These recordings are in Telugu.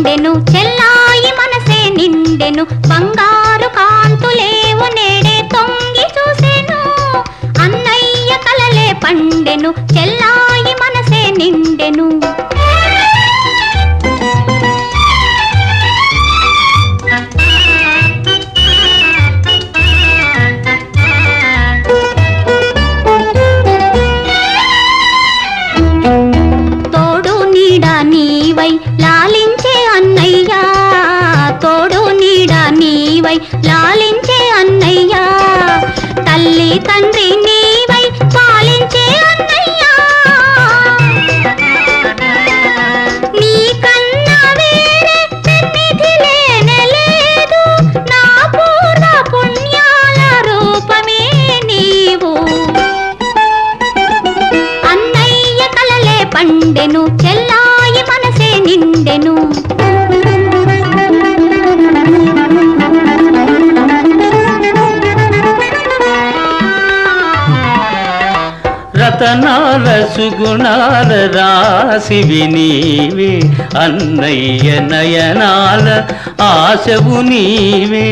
ఉండెను చెల లాలించే అన్నయ్య. తల్లి తండ్రి నీవై పాలించే అన్నయ్య. నీ కన్నా వేరే సన్నిధి లేనలేదు నా పూర్ణ పుణ్యాల రూపమే నీవు. అన్నయ్య కలలే పండెను రతనాల సుగుణాల రాశివి నీవే అన్నయ్య నయనాల ఆశవు నీవే.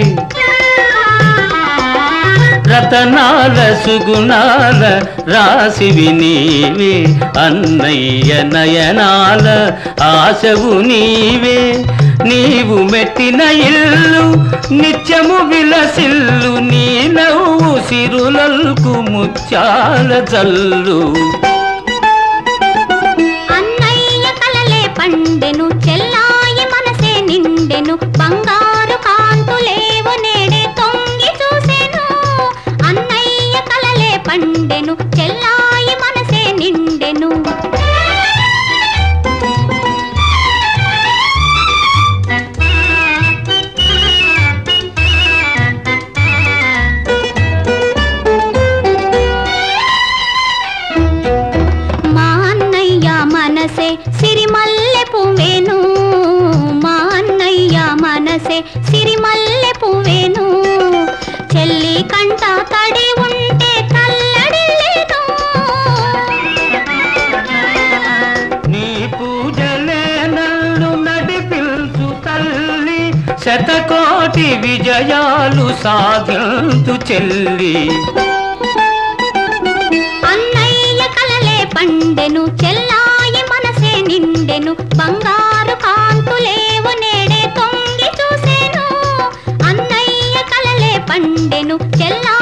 రతనాల సుగుణాల రాశివి నీవే అన్నయ్య నయనాల ఆశవు నీవే. నీవు మెట్టిన ఇల్లు నిత్యము విలసిల్లు నీ నవ్వు సిరులల్కు ముత్యాల జల్లు. మనసే సిరిమల్లె పువ్వేను మా అన్నయ్య మనసే సిరిమల్లె పువ్వేను చెల్లి కంట తడి ఉంటే తల్లడిల్లేను నీ పూజలే నన్ను నడిపించు తల్లి. శతకోటి విజయాలు సాధించు చెల్లి. పండెను చెల్లా